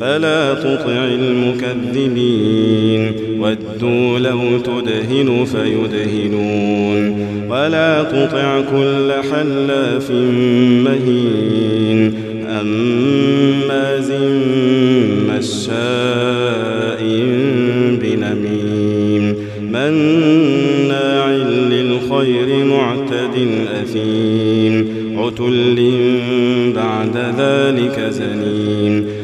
فلا تطع المكذبين. ودوا لو تدهن فيدهنون. ولا تطع كل حلاف مهين. أماز مشاء بنميم. مناع للخير معتد أثيم. عتل بعد ذلك زنيم.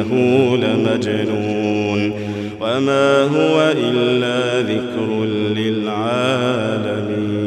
إنه لمجنون وما هو إلا ذكر للعالمين.